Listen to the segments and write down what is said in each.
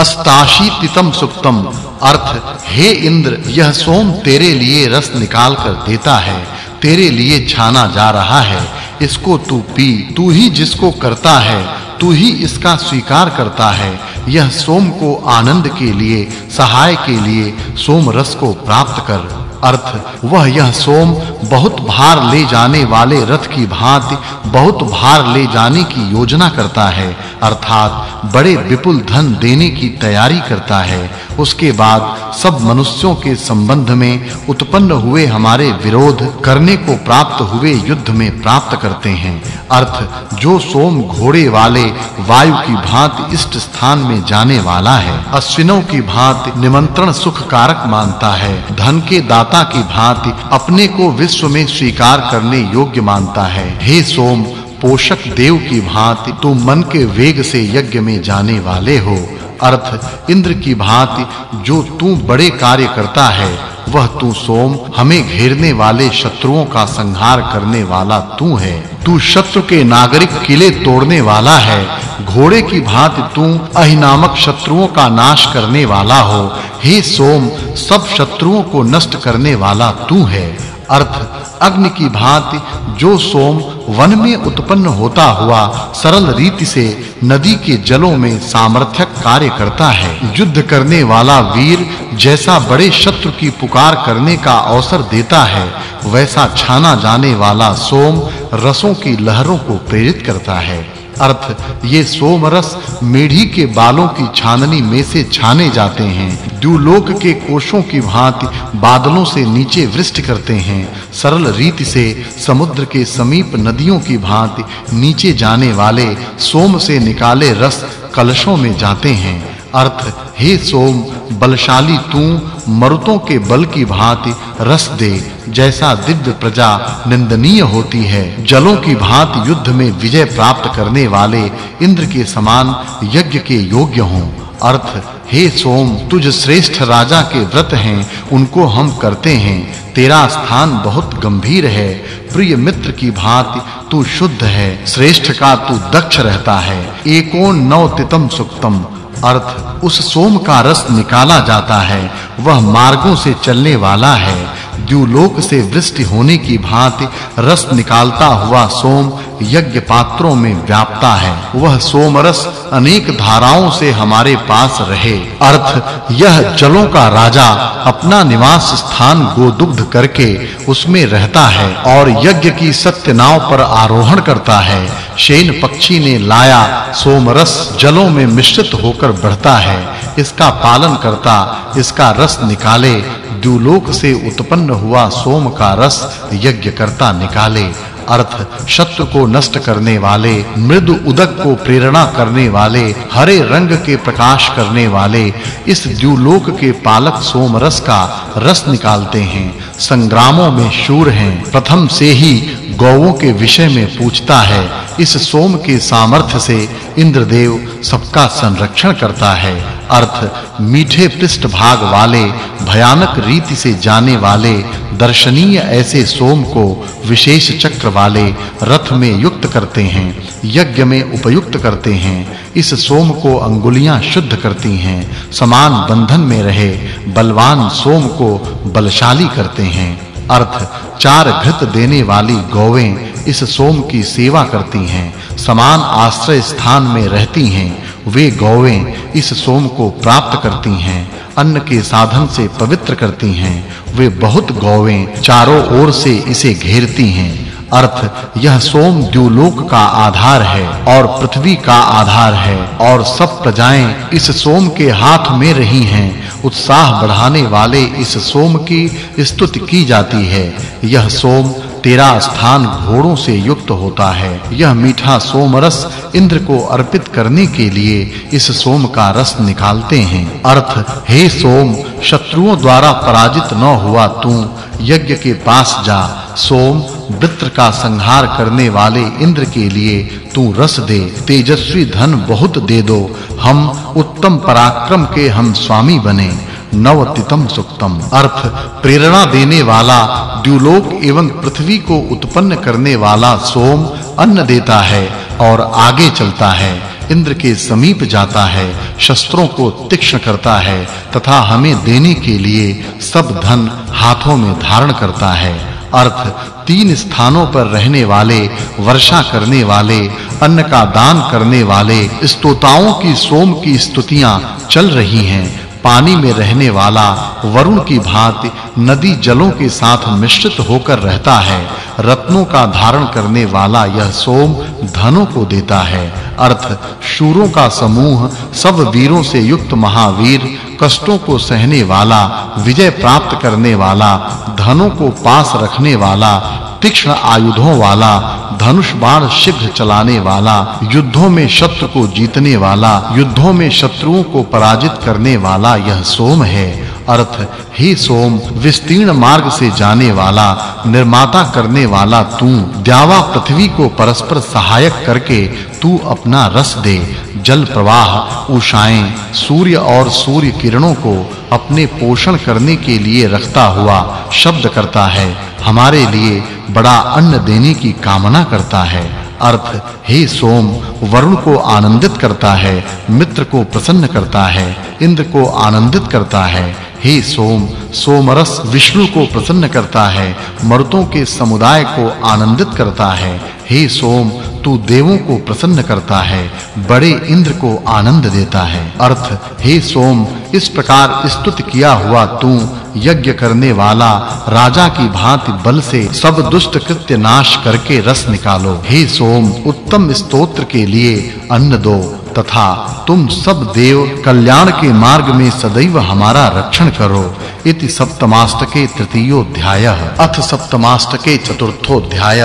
अष्टाशीतितम सुक्तम। अर्थ, हे इंद्र, यह सोम तेरे लिए रस निकाल कर देता है, तेरे लिए छाना जा रहा है। इसको तू पी, तू ही जिसको करता है, तू ही इसका स्वीकार करता है। यह सोम को आनंद के लिए, सहाय के लिए सोम रस को प्राप्त कर। अर्थ, वह यह सोम बहुत भार ले जाने वाले रथ की भांति बहुत भार ले जाने की योजना करता है, अर्थात बड़े विपुल धन देने की तैयारी करता है। उसके बाद सब मनुष्यों के संबंध में उत्पन्न हुए हमारे विरोध करने को प्राप्त हुए युद्ध में प्राप्त करते हैं। अर्थ, जो सोम घोड़े वाले वायु की भांति इष्ट स्थान में जाने वाला है, अश्विनों की भांति निमंत्रण सुख कारक मानता है। धन के दाता की भांति अपने को विश्व में स्वीकार करने योग्य मानता है। हे सोम, पोषक देव की भांति तू मन के वेग से यज्ञ में जाने वाले हो। अर्थ, इंद्र की भांति जो तू बड़े कार्य करता है, वह तू सोम, हमें घेरने वाले शत्रुओं का संहार करने वाला तू है। तू शत्रु के नागरिक किले तोड़ने वाला है। घोड़े की भांति तू अहिनामक शत्रुओं का नाश करने वाला हो। हे सोम, सब शत्रुओं को नष्ट करने वाला तू है। अर्थ, अग्नि की भांति जो सोम वन में उत्पन्न होता हुआ सरल रीति से नदी के जलों में सामर्थ्यक कार्य करता है। युद्ध करने वाला वीर जैसा बड़े शत्रु की पुकार करने का अवसर देता है, वैसा छाना जाने वाला सोम रसों की लहरों को प्रेरित करता है। अर्थ, ये सोम रस मेढ़ी के बालों की छाननी में से छाने जाते हैं। द्युलोक के कोशों की भांति बादलों से नीचे वृष्ट करते हैं। सरल रीति से समुद्र के समीप नदियों की भांति नीचे जाने वाले सोम से निकाले रस कलशों में जाते हैं। अर्थ, हे सोम, बलशाली तू, मरुतों के बल की भांति रस दे, जैसा दिव्य प्रजा निंदनीय होती है। जलों की भांति युद्ध में विजय प्राप्त करने वाले इंद्र के समान यज्ञ के योग्य हों। अर्थ, हे सोम, तुझ श्रेष्ठ राजा के व्रत हैं, उनको हम करते हैं। तेरा स्थान बहुत गंभीर है। प्रिय मित्र की भांति तू शुद्ध है। श्रेष्ठ का तू दक्ष रहता है। एकोन नवतितम सुक्तम अर्थ उस सोम का रस निकाला जाता है, वह मार्गों से चलने वाला है। द्युलोक से वृष्टि होने की भांति रस निकालता हुआ सोम यज्ञ पात्रों में व्यापता है। वह सोम रस अनेक धाराओं से हमारे पास रहे। अर्थ, यह जलों का राजा अपना निवास स्थान गोदुग्ध करके उसमें रहता है और यज्ञ की सत्य नाव पर आरोहण करता है। शेन पक्षी ने लाया, सोमरस जलों में मिश्रित होकर बढ़ता है। इसका पालन करता, इसका रस निकाले द्युलोक से उत्पन्न हुआ सोम का रस यज्ञ करता निकाले। अर्थ शत्रु को नष्ट करने वाले, मृदु उदक को प्रेरणा करने वाले, हरे रंग के प्रकाश करने वाले, इस द्युलोक के पालक सोम रस का रस निकालते हैं, संग्रामों में शूर हैं, प्रथम से ही गौओं के विषय में पूछता है, इस सोम के सामर्थ्य से इंद्रदेव सबका संरक्षण करता है। अर्थ, मीठे पृष्ठ भाग वाले, भयानक रीति से जाने वाले, दर्शनीय ऐसे सोम को विशेष चक्र वाले रथ में युक्त करते हैं, यज्ञ में उपयुक्त करते हैं, इस सोम को अंगुलियाँ शुद्ध करती हैं, समान बंधन में रहे, बलवान सोम को बलशाली करते हैं। अर्थ, चार घृत देने वाली गौवें इस सोम की सेवा करती हैं, समान आश्रय स्थान में रहती हैं वे गौवें इस सोम को प्राप्त करती हैं, अन्न के साधन से पवित्र करती हैं। वे बहुत गौवें चारों ओर से इसे घेरती हैं। अर्थ, यह सोम द्युलोक का आधार है और पृथ्वी का आधार है और सब प्रजाएँ इस सोम के हाथ में रही हैं। उत्साह बढ़ाने वाले इस सोम की स्तुति की जाती है। यह सोम तेरा स्थान घोड़ों से युक्त होता है। यह मीठा सोम रस इंद्र को अर्पित करने के लिए इस सोम का रस निकालते हैं। अर्थ, हे सोम, शत्रुओं द्वारा पराजित न हुआ तू, यज्ञ के पास जा। सोम, वृत्र का संहार करने वाले इंद्र के लिए तू रस दे। तेजस्वी धन बहुत दे दो। हम उत्तम पराक्रम के हम स्वामी बने। नवतितम सुक्तम। अर्थ, प्रेरणा देने वाला, द्युलोक एवं पृथ्वी को उत्पन्न करने वाला सोम अन्न देता है और आगे चलता है, इंद्र के समीप जाता है, शस्त्रों को तीक्ष्ण करता है, तथा हमें देने के लिए सब धन हाथों में धारण करता है। अर्थ, तीन स्थानों पर रहने वाले, वर्षा करने वाले, अन्न का दान करने वाले स्तोताओं की सोम की स्तुतियाँ चल रही हैं। पानी में रहने वाला वरुण की भांति नदी जलों के साथ मिश्रित होकर रहता है। रत्नों का धारण करने वाला यह सोम धनों को देता है। अर्थ, शूरों का समूह सब वीरों से युक्त महावीर कष्टों को सहने वाला, विजय प्राप्त करने वाला, धनों को पास रखने वाला, तीक्ष्ण आयुधों वाला, धनुष बाण शीघ्र चलाने वाला, युद्धों में शत्रु को जीतने वाला, युद्धों में शत्रुओं को पराजित करने वाला यह सोम है। अर्थ हे सोम, विस्तीर्ण मार्ग से जाने वाला, निर्माता करने वाला तू, द्यावा पृथ्वी को परस्पर सहायक करके तू अपना रस दे, जल प्रवाह, उषाएँ, सूर्य और सूर्य किरणों को अपने पोषण करने के लिए रखता हुआ शब्द करता है, हमारे लिए बड़ा अन्न देने की कामना करता है। अर्थ, हे सोम, वरुण को आनंदित करता है, मित्र को प्रसन्न करता है, इंद्र को आनंदित करता है हे सोम, सोमरस विष्णु को प्रसन्न करता है, मर्तों के समुदाय को आनंदित करता है। हे सोम, तू देवों को प्रसन्न करता है, बड़े इंद्र को आनंद देता है। अर्थ, हे सोम, इस प्रकार स्तुत किया हुआ तू, यज्ञ करने वाला, राजा की भांति बल से सब दुष्ट कृत्य नाश करके रस निकालो। हे सोम, उत्तम स्तोत्र के लिए अन्न दो। तथा तुम सब देव कल्याण के मार्ग में सदैव हमारा रक्षण करो। इति सप्तमाष्टके तृतीयोध्याय अथ सप्तमाष्टके चतुर्थोध्याय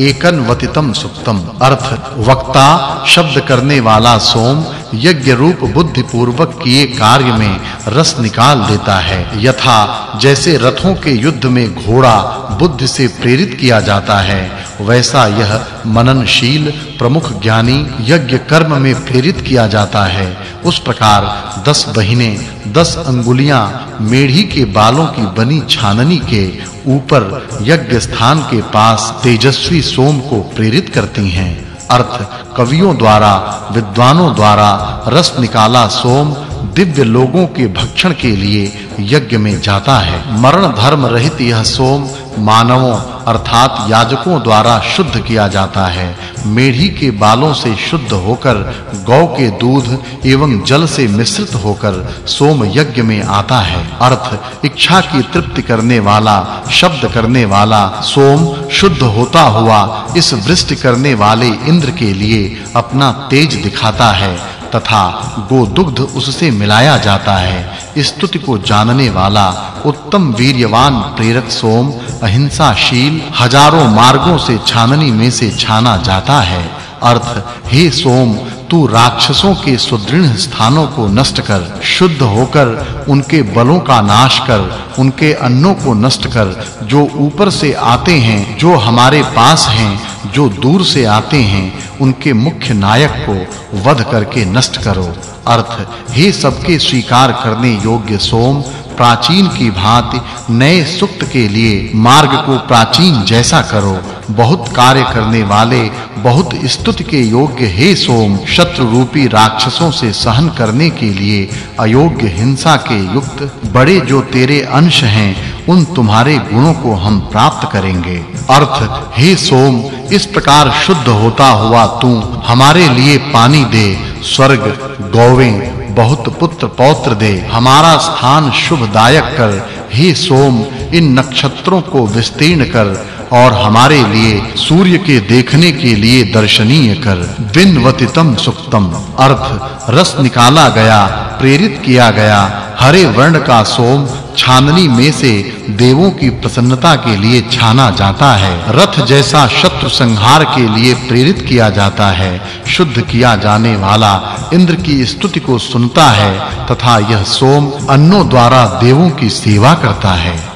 एकन वतितम सुक्तम अर्थ, वक्ता, शब्द करने वाला सोम, यज्ञ रूप बुद्धि पूर्वक किए कार्य में रस निकाल देता है। यथा, जैसे रथों के युद्ध में घोड़ा बुद्धि से प्रेरित किया जाता है वैसा यह मननशील, प्रमुख ज्ञानी यज्ञ कर्म में प्रेरित किया जाता है। उस प्रकार दस बहिने, दस अंगुलियाँ मेढ़ी के बालों की बनी छाननी के ऊपर यज्ञ स्थान के पास तेजस्वी सोम को प्रेरित करती हैं। अर्थ कवियों द्वारा, विद्वानों द्वारा रस निकाला सोम दिव्य लोगों के भक्षण के लिए यज्ञ में जाता है। मरण धर्म रहित यह सोम मानवों अर्थात याजकों द्वारा शुद्ध किया जाता है। मेढ़ी के बालों से शुद्ध होकर, गौ के दूध एवं जल से मिश्रित होकर सोम यज्ञ में आता है। अर्थ, इच्छा की तृप्ति करने वाला, शब्द करने वाला सोम शुद्ध होता हुआ, इस वृष्टि करने वाले इंद्र के लिए अपना तेज दिखाता है। तथा गोदुग्ध उससे मिलाया जाता है। स्तुति को जानने वाला उत्तम वीर्यवान प्रेरक सोम, अहिंसाशील, हज़ारों मार्गों से छाननी में से छाना जाता है। अर्थ, हे सोम, तू राक्षसों के सुदृढ़ स्थानों को नष्ट कर, शुद्ध होकर उनके बलों का नाश कर, उनके अन्नों को नष्ट कर, जो ऊपर से आते हैं, जो हमारे पास हैं, जो दूर से आते हैं उनके मुख्य नायक को वध करके नष्ट करो। अर्थ, हे सबके स्वीकार करने योग्य सोम, प्राचीन की भांति नए सुक्त के लिए मार्ग को प्राचीन जैसा करो। बहुत कार्य करने वाले, बहुत स्तुति के योग्य हे सोम शत्रु रूपी राक्षसों से सहन करने के लिए अयोग्य हिंसा के युक्त, बड़े जो तेरे अंश हैं, उन तुम्हारे गुणों को हम प्राप्त करेंगे। अर्थ, हे सोम इस प्रकार शुद्ध होता हुआ तू हमारे लिए पानी दे, स्वर्ग, गौवें, बहुत पुत्र पौत्र दे। हमारा स्थान शुभदायक कर, हे सोम, इन नक्षत्रों को विस्तीर्ण कर और हमारे लिए, सूर्य के देखने के लिए दर्शनीय कर। विनवतितम सुक्तम अर्थ रस निकाला गया, प्रेरित किया गया। हरे वर्ण का सोम छाननी में से देवों की प्रसन्नता के लिए छाना जाता है। रथ जैसा शत्रु संहार के लिए प्रेरित किया जाता है। शुद्ध किया जाने वाला इंद्र की स्तुति को सुनता है तथा यह सोम अन्नों द्वारा देवों की सेवा करता है।